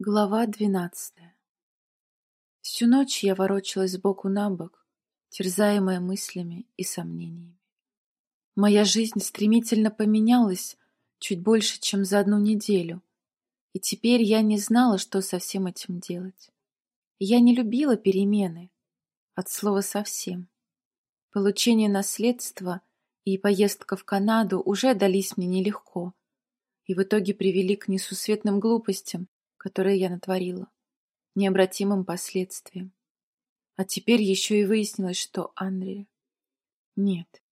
Глава двенадцатая Всю ночь я ворочалась сбоку на бок, терзаемая мыслями и сомнениями. Моя жизнь стремительно поменялась чуть больше, чем за одну неделю, и теперь я не знала, что со всем этим делать. Я не любила перемены, от слова совсем. Получение наследства и поездка в Канаду уже дались мне нелегко, и в итоге привели к несусветным глупостям, которые я натворила, необратимым последствиям. А теперь еще и выяснилось, что Андрей... Нет.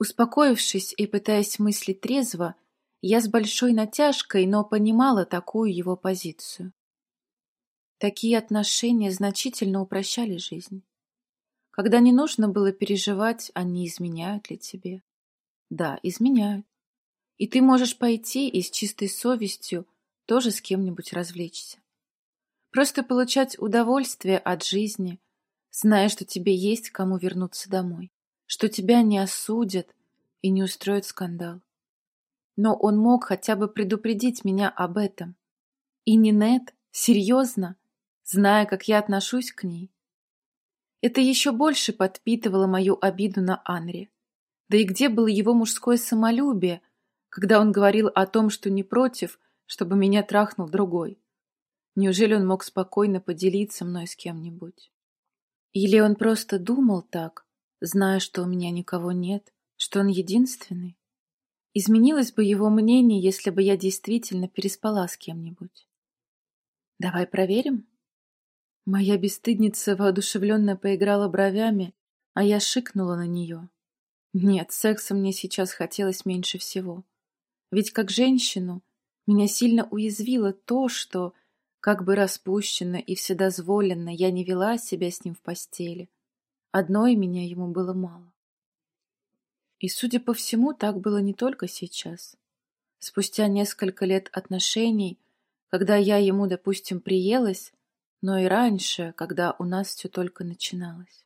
Успокоившись и пытаясь мыслить трезво, я с большой натяжкой, но понимала такую его позицию. Такие отношения значительно упрощали жизнь. Когда не нужно было переживать, они изменяют ли тебе. Да, изменяют. И ты можешь пойти и с чистой совестью тоже с кем-нибудь развлечься. Просто получать удовольствие от жизни, зная, что тебе есть кому вернуться домой, что тебя не осудят и не устроят скандал. Но он мог хотя бы предупредить меня об этом. И Нинет, серьезно, зная, как я отношусь к ней. Это еще больше подпитывало мою обиду на Анри. Да и где было его мужское самолюбие, когда он говорил о том, что не против – чтобы меня трахнул другой. Неужели он мог спокойно поделиться мной с кем-нибудь? Или он просто думал так, зная, что у меня никого нет, что он единственный? Изменилось бы его мнение, если бы я действительно переспала с кем-нибудь. Давай проверим. Моя бесстыдница воодушевленно поиграла бровями, а я шикнула на нее. Нет, секса мне сейчас хотелось меньше всего. Ведь как женщину меня сильно уязвило то, что, как бы распущенно и вседозволенно я не вела себя с ним в постели, одной меня ему было мало. И, судя по всему, так было не только сейчас. Спустя несколько лет отношений, когда я ему, допустим, приелась, но и раньше, когда у нас все только начиналось.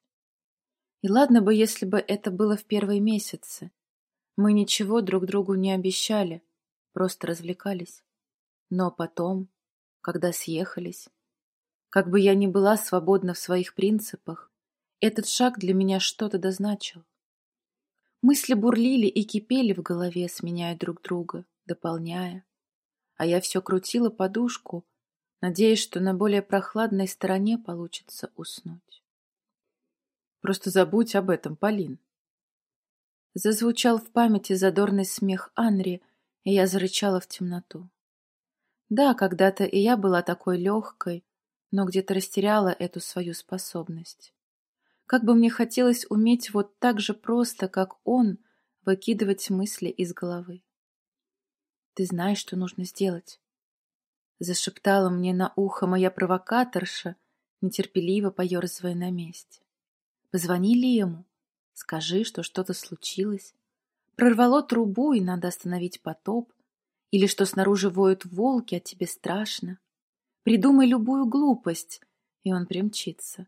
И ладно бы, если бы это было в первые месяцы. Мы ничего друг другу не обещали — просто развлекались. Но потом, когда съехались, как бы я ни была свободна в своих принципах, этот шаг для меня что-то дозначил. Мысли бурлили и кипели в голове, сменяя друг друга, дополняя. А я все крутила подушку, надеясь, что на более прохладной стороне получится уснуть. Просто забудь об этом, Полин. Зазвучал в памяти задорный смех Анри, и я зарычала в темноту. Да, когда-то и я была такой легкой, но где-то растеряла эту свою способность. Как бы мне хотелось уметь вот так же просто, как он, выкидывать мысли из головы. «Ты знаешь, что нужно сделать?» Зашептала мне на ухо моя провокаторша, нетерпеливо поерзывая на месте. «Позвони Лему, скажи, что что-то случилось, Прорвало трубу, и надо остановить потоп. Или что снаружи воют волки, а тебе страшно. Придумай любую глупость, и он примчится.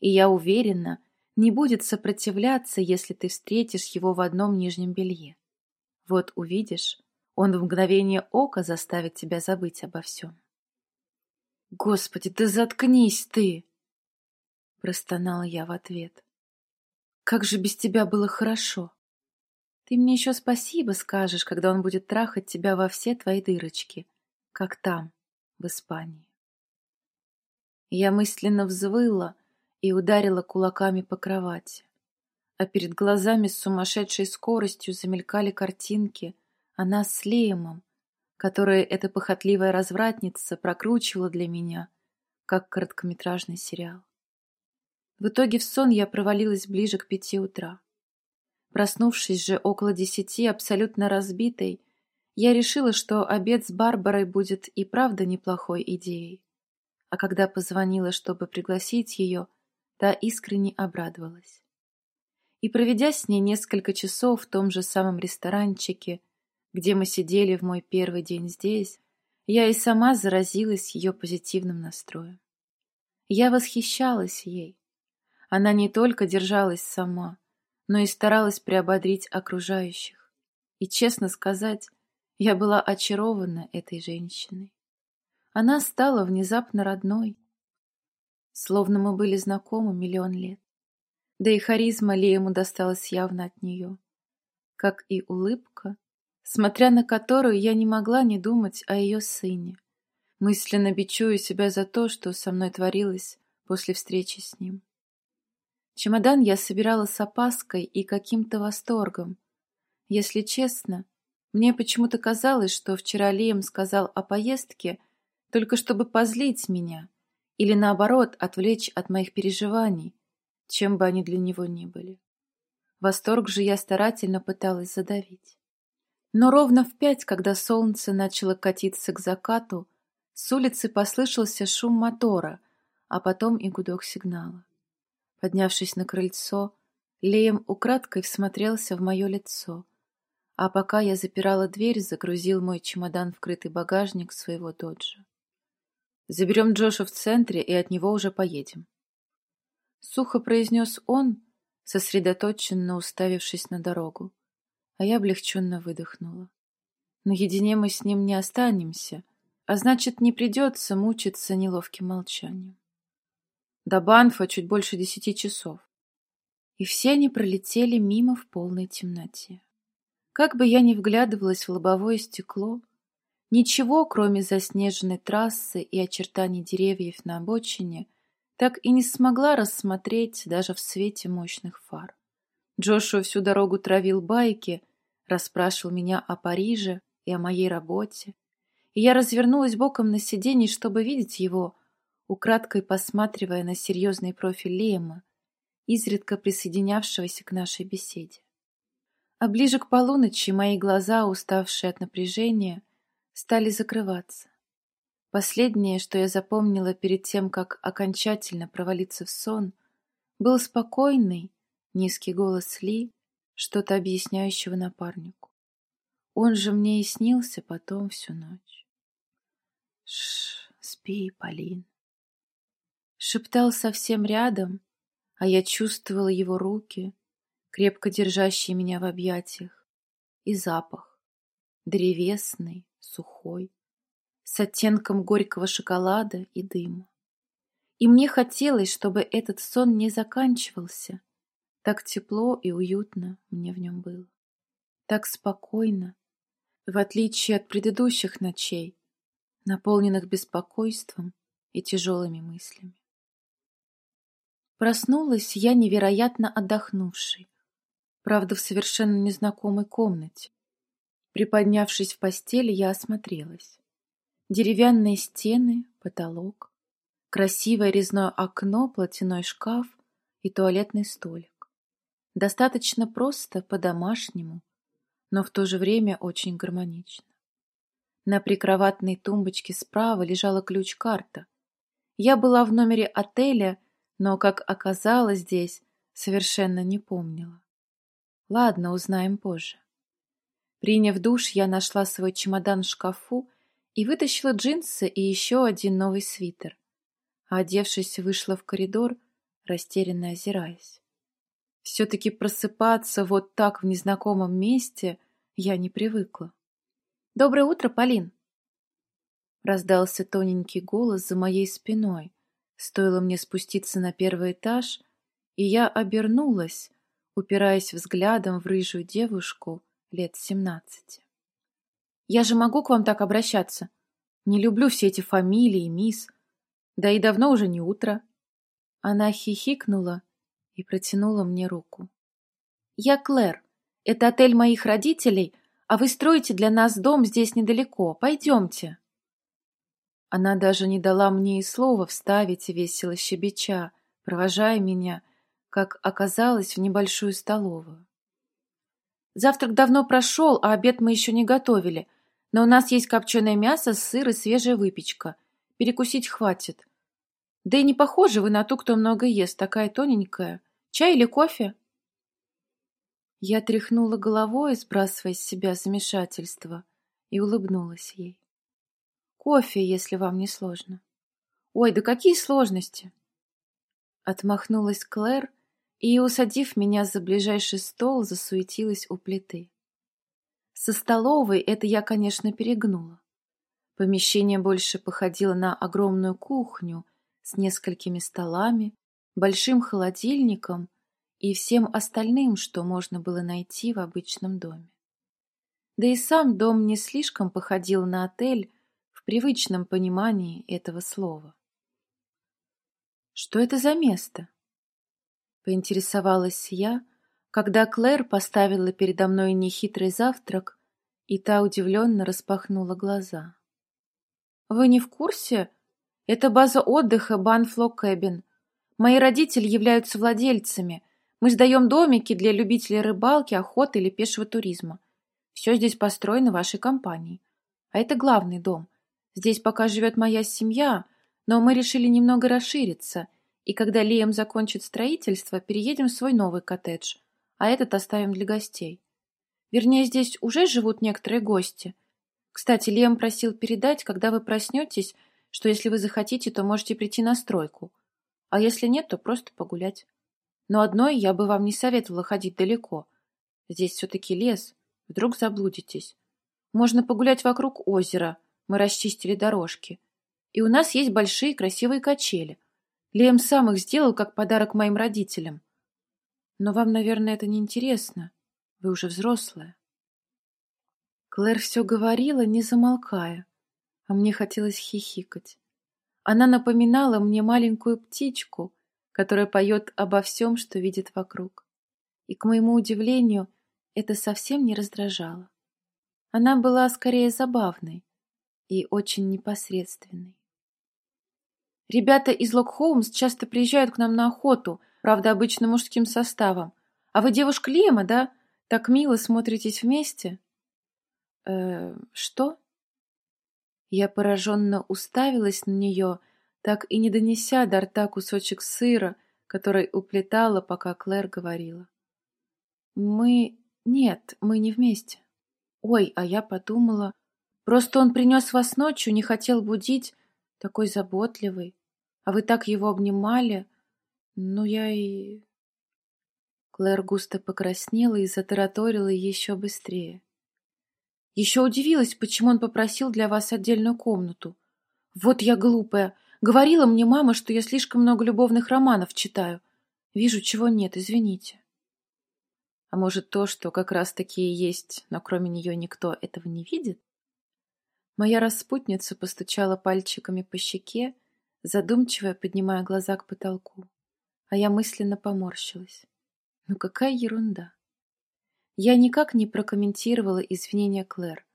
И я уверена, не будет сопротивляться, если ты встретишь его в одном нижнем белье. Вот увидишь, он в мгновение ока заставит тебя забыть обо всем. «Господи, да заткнись ты!» Простонала я в ответ. «Как же без тебя было хорошо!» Ты мне еще спасибо скажешь, когда он будет трахать тебя во все твои дырочки, как там, в Испании. Я мысленно взвыла и ударила кулаками по кровати, а перед глазами с сумасшедшей скоростью замелькали картинки о нас с Леемом, которые эта похотливая развратница прокручивала для меня, как короткометражный сериал. В итоге в сон я провалилась ближе к пяти утра. Проснувшись же около десяти, абсолютно разбитой, я решила, что обед с Барбарой будет и правда неплохой идеей. А когда позвонила, чтобы пригласить ее, та искренне обрадовалась. И проведя с ней несколько часов в том же самом ресторанчике, где мы сидели в мой первый день здесь, я и сама заразилась ее позитивным настроем. Я восхищалась ей. Она не только держалась сама, но и старалась приободрить окружающих. И, честно сказать, я была очарована этой женщиной. Она стала внезапно родной, словно мы были знакомы миллион лет. Да и харизма Лиему досталась явно от нее, как и улыбка, смотря на которую я не могла не думать о ее сыне, мысленно бичую себя за то, что со мной творилось после встречи с ним. Чемодан я собирала с опаской и каким-то восторгом. Если честно, мне почему-то казалось, что вчера Лием сказал о поездке, только чтобы позлить меня или, наоборот, отвлечь от моих переживаний, чем бы они для него ни были. Восторг же я старательно пыталась задавить. Но ровно в пять, когда солнце начало катиться к закату, с улицы послышался шум мотора, а потом и гудок сигнала. Поднявшись на крыльцо, Леем украдкой всмотрелся в мое лицо, а пока я запирала дверь, загрузил мой чемодан в крытый багажник своего доджа. Заберем Джоша в центре, и от него уже поедем. Сухо произнес он, сосредоточенно уставившись на дорогу, а я облегченно выдохнула. Наедине мы с ним не останемся, а значит, не придется мучиться неловким молчанием. До Банфа чуть больше десяти часов. И все они пролетели мимо в полной темноте. Как бы я ни вглядывалась в лобовое стекло, ничего, кроме заснеженной трассы и очертаний деревьев на обочине, так и не смогла рассмотреть даже в свете мощных фар. Джошуа всю дорогу травил байки, расспрашивал меня о Париже и о моей работе, и я развернулась боком на сиденье, чтобы видеть его, украдкой посматривая на серьезный профиль Лема, изредка присоединявшегося к нашей беседе. А ближе к полуночи мои глаза, уставшие от напряжения, стали закрываться. Последнее, что я запомнила перед тем, как окончательно провалиться в сон, был спокойный, низкий голос Ли, что-то объясняющего напарнику. Он же мне и снился потом всю ночь. Шш, спи, Полин шептал совсем рядом, а я чувствовала его руки, крепко держащие меня в объятиях, и запах, древесный, сухой, с оттенком горького шоколада и дыма. И мне хотелось, чтобы этот сон не заканчивался. Так тепло и уютно мне в нем было. Так спокойно, в отличие от предыдущих ночей, наполненных беспокойством и тяжелыми мыслями. Проснулась я невероятно отдохнувшей, правда, в совершенно незнакомой комнате. Приподнявшись в постели, я осмотрелась. Деревянные стены, потолок, красивое резное окно, платяной шкаф и туалетный столик. Достаточно просто, по-домашнему, но в то же время очень гармонично. На прикроватной тумбочке справа лежала ключ-карта. Я была в номере отеля но, как оказалось здесь, совершенно не помнила. Ладно, узнаем позже. Приняв душ, я нашла свой чемодан в шкафу и вытащила джинсы и еще один новый свитер. А одевшись, вышла в коридор, растерянно озираясь. Все-таки просыпаться вот так в незнакомом месте я не привыкла. «Доброе утро, Полин!» Раздался тоненький голос за моей спиной, Стоило мне спуститься на первый этаж, и я обернулась, упираясь взглядом в рыжую девушку лет семнадцати. «Я же могу к вам так обращаться? Не люблю все эти фамилии, мисс. Да и давно уже не утро». Она хихикнула и протянула мне руку. «Я Клэр. Это отель моих родителей, а вы строите для нас дом здесь недалеко. Пойдемте». Она даже не дала мне и слова вставить, весело щебеча, провожая меня, как оказалось, в небольшую столовую. Завтрак давно прошел, а обед мы еще не готовили, но у нас есть копченое мясо, сыр и свежая выпечка. Перекусить хватит. Да и не похожи вы на ту, кто много ест, такая тоненькая. Чай или кофе? Я тряхнула головой, сбрасывая с себя замешательство, и улыбнулась ей. Кофе, если вам не сложно. Ой, да какие сложности? Отмахнулась Клэр и, усадив меня за ближайший стол, засуетилась у плиты. Со столовой это я, конечно, перегнула. Помещение больше походило на огромную кухню с несколькими столами, большим холодильником и всем остальным, что можно было найти в обычном доме. Да и сам дом не слишком походил на отель привычном понимании этого слова. «Что это за место?» — поинтересовалась я, когда Клэр поставила передо мной нехитрый завтрак, и та удивленно распахнула глаза. «Вы не в курсе? Это база отдыха Банфло Кэбин. Мои родители являются владельцами. Мы сдаем домики для любителей рыбалки, охоты или пешего туризма. Все здесь построено вашей компанией. А это главный дом. Здесь пока живет моя семья, но мы решили немного расшириться, и когда Лиам закончит строительство, переедем в свой новый коттедж, а этот оставим для гостей. Вернее, здесь уже живут некоторые гости. Кстати, Лиам просил передать, когда вы проснетесь, что если вы захотите, то можете прийти на стройку. А если нет, то просто погулять. Но одной я бы вам не советовала ходить далеко. Здесь все-таки лес, Вдруг заблудитесь. Можно погулять вокруг озера. Мы расчистили дорожки. И у нас есть большие красивые качели. Лем сам их сделал как подарок моим родителям. Но вам, наверное, это не интересно. Вы уже взрослая. Клэр все говорила, не замолкая, а мне хотелось хихикать. Она напоминала мне маленькую птичку, которая поет обо всем, что видит вокруг. И, к моему удивлению, это совсем не раздражало. Она была скорее забавной и очень непосредственной. Ребята из Локхолмс часто приезжают к нам на охоту, правда, обычно мужским составом. А вы девушка Лема, да? Так мило смотритесь вместе. Э, что? Я пораженно уставилась на нее, так и не донеся до рта кусочек сыра, который уплетала, пока Клэр говорила. Мы нет, мы не вместе. Ой, а я подумала. Просто он принес вас ночью, не хотел будить. Такой заботливый. А вы так его обнимали. Ну, я и... Клэр густо покраснела и затараторила еще быстрее. Еще удивилась, почему он попросил для вас отдельную комнату. Вот я глупая. Говорила мне мама, что я слишком много любовных романов читаю. Вижу, чего нет, извините. А может, то, что как раз такие есть, но кроме нее никто этого не видит? Моя распутница постучала пальчиками по щеке, задумчиво поднимая глаза к потолку, а я мысленно поморщилась. Ну какая ерунда! Я никак не прокомментировала извинения Клэр,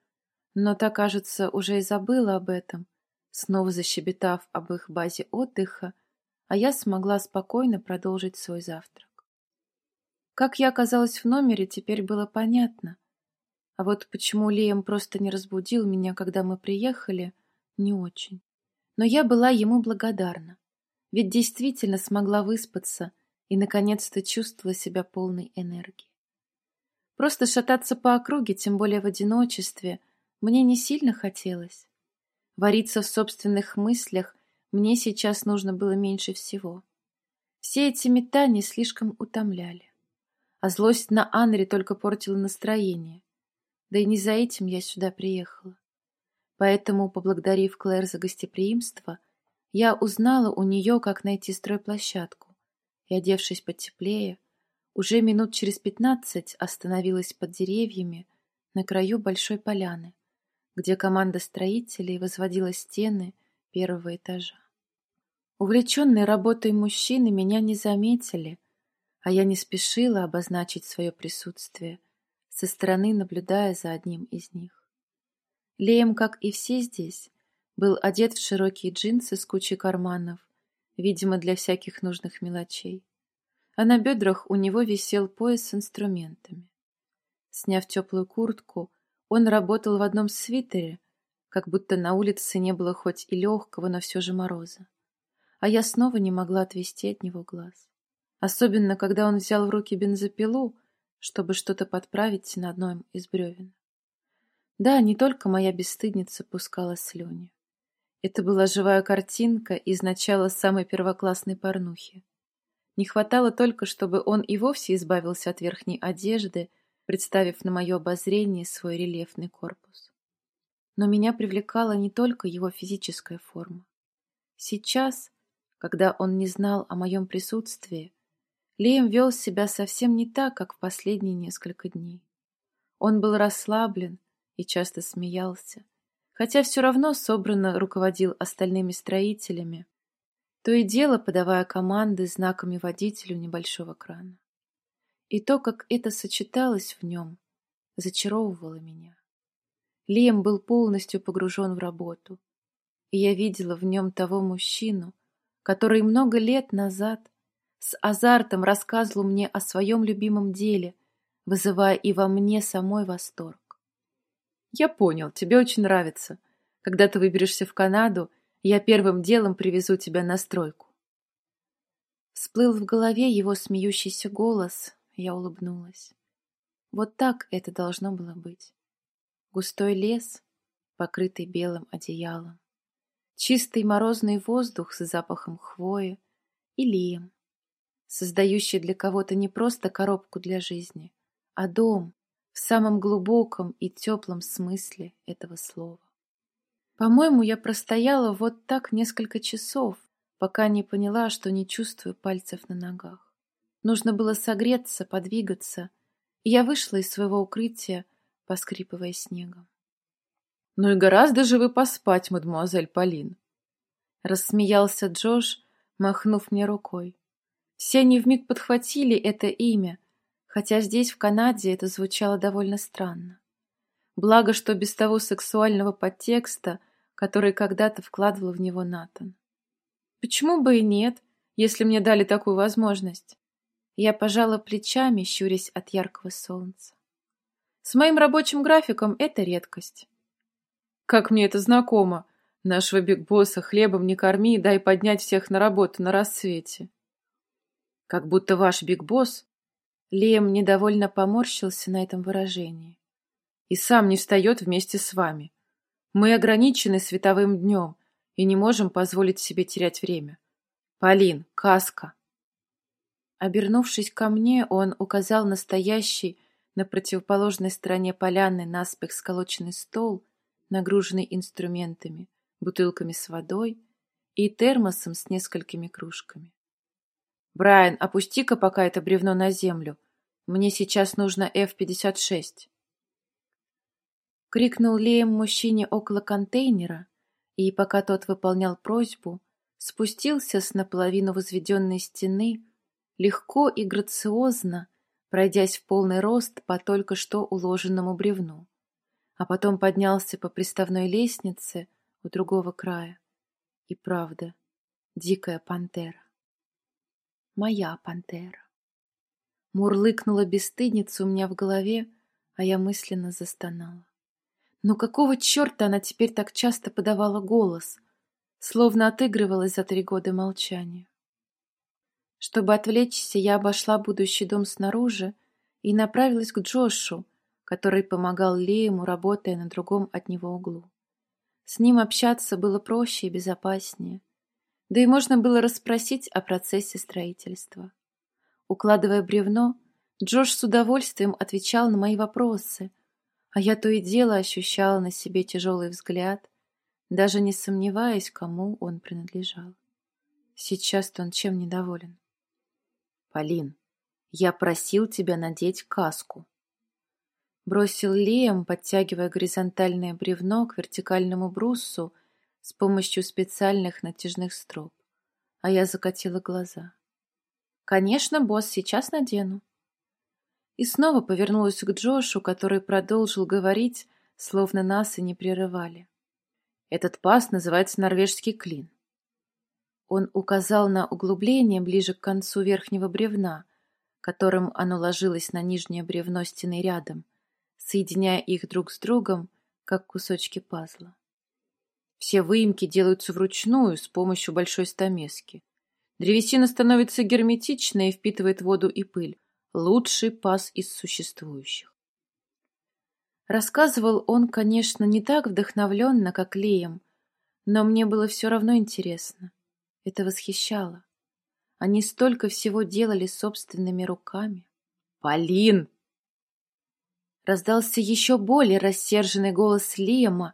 но та, кажется, уже и забыла об этом, снова защебетав об их базе отдыха, а я смогла спокойно продолжить свой завтрак. Как я оказалась в номере, теперь было понятно. А вот почему Лиам просто не разбудил меня, когда мы приехали, не очень. Но я была ему благодарна. Ведь действительно смогла выспаться и, наконец-то, чувствовала себя полной энергии. Просто шататься по округе, тем более в одиночестве, мне не сильно хотелось. Вариться в собственных мыслях мне сейчас нужно было меньше всего. Все эти метания слишком утомляли а злость на Анри только портила настроение. Да и не за этим я сюда приехала. Поэтому, поблагодарив Клэр за гостеприимство, я узнала у нее, как найти стройплощадку, и, одевшись потеплее, уже минут через пятнадцать остановилась под деревьями на краю большой поляны, где команда строителей возводила стены первого этажа. Увлеченные работой мужчины меня не заметили — а я не спешила обозначить свое присутствие, со стороны наблюдая за одним из них. Леем, как и все здесь, был одет в широкие джинсы с кучей карманов, видимо, для всяких нужных мелочей, а на бедрах у него висел пояс с инструментами. Сняв теплую куртку, он работал в одном свитере, как будто на улице не было хоть и легкого, но все же мороза. А я снова не могла отвести от него глаз особенно когда он взял в руки бензопилу, чтобы что-то подправить на одном из бревен. Да, не только моя бесстыдница пускала слюни. Это была живая картинка из начала самой первоклассной порнухи. Не хватало только, чтобы он и вовсе избавился от верхней одежды, представив на мое обозрение свой рельефный корпус. Но меня привлекала не только его физическая форма. Сейчас, когда он не знал о моем присутствии, Лием вел себя совсем не так, как в последние несколько дней. Он был расслаблен и часто смеялся, хотя все равно собранно руководил остальными строителями, то и дело подавая команды знаками водителю небольшого крана. И то, как это сочеталось в нем, зачаровывало меня. Лем был полностью погружен в работу, и я видела в нем того мужчину, который много лет назад с азартом рассказывал мне о своем любимом деле, вызывая и во мне самой восторг. «Я понял, тебе очень нравится. Когда ты выберешься в Канаду, я первым делом привезу тебя на стройку». Всплыл в голове его смеющийся голос, я улыбнулась. Вот так это должно было быть. Густой лес, покрытый белым одеялом. Чистый морозный воздух с запахом хвои и лием, создающий для кого-то не просто коробку для жизни, а дом в самом глубоком и теплом смысле этого слова. По-моему, я простояла вот так несколько часов, пока не поняла, что не чувствую пальцев на ногах. Нужно было согреться, подвигаться, и я вышла из своего укрытия, поскрипывая снегом. «Ну и гораздо же вы поспать, мадемуазель Полин!» Рассмеялся Джош, махнув мне рукой. Все они вмиг подхватили это имя, хотя здесь, в Канаде, это звучало довольно странно. Благо, что без того сексуального подтекста, который когда-то вкладывал в него Натан. Почему бы и нет, если мне дали такую возможность? Я пожала плечами, щурясь от яркого солнца. С моим рабочим графиком это редкость. Как мне это знакомо. Нашего бигбосса хлебом не корми, дай поднять всех на работу на рассвете. Как будто ваш бигбосс... Лем недовольно поморщился на этом выражении. И сам не встает вместе с вами. Мы ограничены световым днем и не можем позволить себе терять время. Полин, каска. Обернувшись ко мне, он указал настоящий на противоположной стороне поляны наспех сколоченный стол, нагруженный инструментами, бутылками с водой и термосом с несколькими кружками. «Брайан, опусти-ка пока это бревно на землю. Мне сейчас нужно F-56». Крикнул Леем мужчине около контейнера, и, пока тот выполнял просьбу, спустился с наполовину возведенной стены, легко и грациозно пройдясь в полный рост по только что уложенному бревну, а потом поднялся по приставной лестнице у другого края. И правда, дикая пантера. Моя пантера. Мурлыкнула бесстыдница у меня в голове, а я мысленно застонала. Но какого черта она теперь так часто подавала голос, словно отыгрывалась за три года молчания? Чтобы отвлечься, я обошла будущий дом снаружи и направилась к Джошу, который помогал Леему, работая на другом от него углу. С ним общаться было проще и безопаснее, да и можно было расспросить о процессе строительства. Укладывая бревно, Джош с удовольствием отвечал на мои вопросы, а я то и дело ощущала на себе тяжелый взгляд, даже не сомневаясь, кому он принадлежал. Сейчас-то он чем недоволен. Полин, я просил тебя надеть каску. Бросил Лиам, подтягивая горизонтальное бревно к вертикальному бруссу с помощью специальных натяжных строп. А я закатила глаза. Конечно, босс, сейчас надену. И снова повернулась к Джошу, который продолжил говорить, словно нас и не прерывали. Этот пас называется норвежский клин. Он указал на углубление ближе к концу верхнего бревна, которым оно ложилось на нижнее бревно стены рядом, соединяя их друг с другом, как кусочки пазла. Все выемки делаются вручную с помощью большой стамески. Древесина становится герметичной и впитывает воду и пыль. Лучший паз из существующих. Рассказывал он, конечно, не так вдохновленно, как Леем, но мне было все равно интересно. Это восхищало. Они столько всего делали собственными руками. «Полин!» Раздался еще более рассерженный голос Лиама,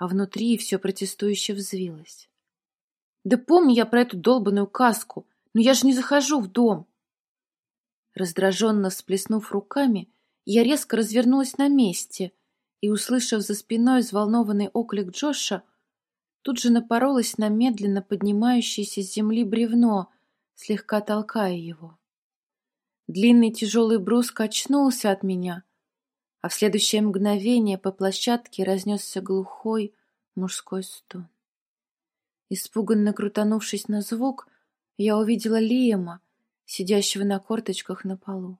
а внутри все протестующе взвилось. «Да помню я про эту долбаную каску, но я же не захожу в дом!» Раздраженно всплеснув руками, я резко развернулась на месте и, услышав за спиной взволнованный оклик Джоша, тут же напоролась на медленно поднимающееся с земли бревно, слегка толкая его. Длинный тяжелый брус качнулся от меня, а в следующее мгновение по площадке разнесся глухой мужской стон. Испуганно крутанувшись на звук, я увидела Лиема, сидящего на корточках на полу.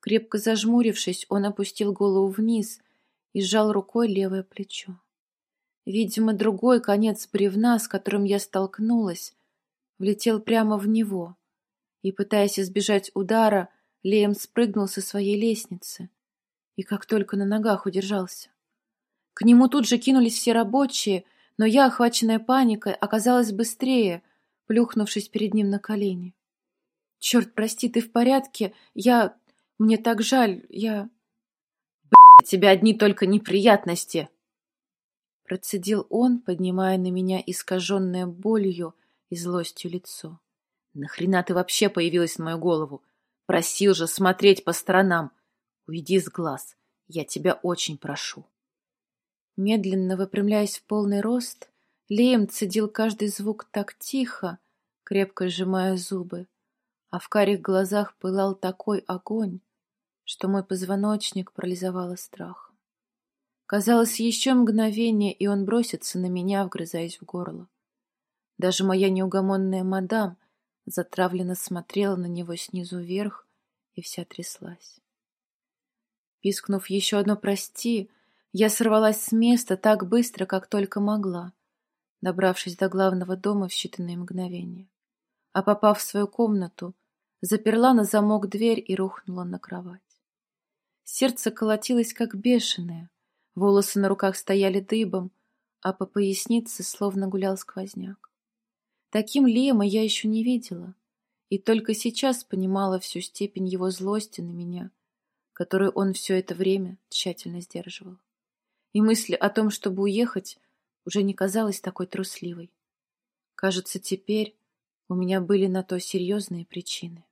Крепко зажмурившись, он опустил голову вниз и сжал рукой левое плечо. Видимо, другой конец бревна, с которым я столкнулась, влетел прямо в него, и, пытаясь избежать удара, Леем спрыгнул со своей лестницы и как только на ногах удержался. К нему тут же кинулись все рабочие, но я, охваченная паникой, оказалась быстрее, плюхнувшись перед ним на колени. «Черт, прости, ты в порядке? Я... Мне так жаль, я...» «Блядь, тебя одни только неприятности!» Процедил он, поднимая на меня искаженное болью и злостью лицо. «Нахрена ты вообще появилась в мою голову? Просил же смотреть по сторонам. Уйди с глаз, я тебя очень прошу». Медленно выпрямляясь в полный рост, Леем цедил каждый звук так тихо, крепко сжимая зубы, а в карих глазах пылал такой огонь, что мой позвоночник парализовало страх. Казалось, еще мгновение, и он бросится на меня, вгрызаясь в горло. Даже моя неугомонная мадам затравленно смотрела на него снизу вверх и вся тряслась. Пискнув еще одно «прости», я сорвалась с места так быстро, как только могла, добравшись до главного дома в считанные мгновения а попав в свою комнату, заперла на замок дверь и рухнула на кровать. Сердце колотилось, как бешеное, волосы на руках стояли дыбом, а по пояснице словно гулял сквозняк. Таким Лема я еще не видела, и только сейчас понимала всю степень его злости на меня, которую он все это время тщательно сдерживал. И мысль о том, чтобы уехать, уже не казалась такой трусливой. Кажется, теперь у меня были на то серьезные причины.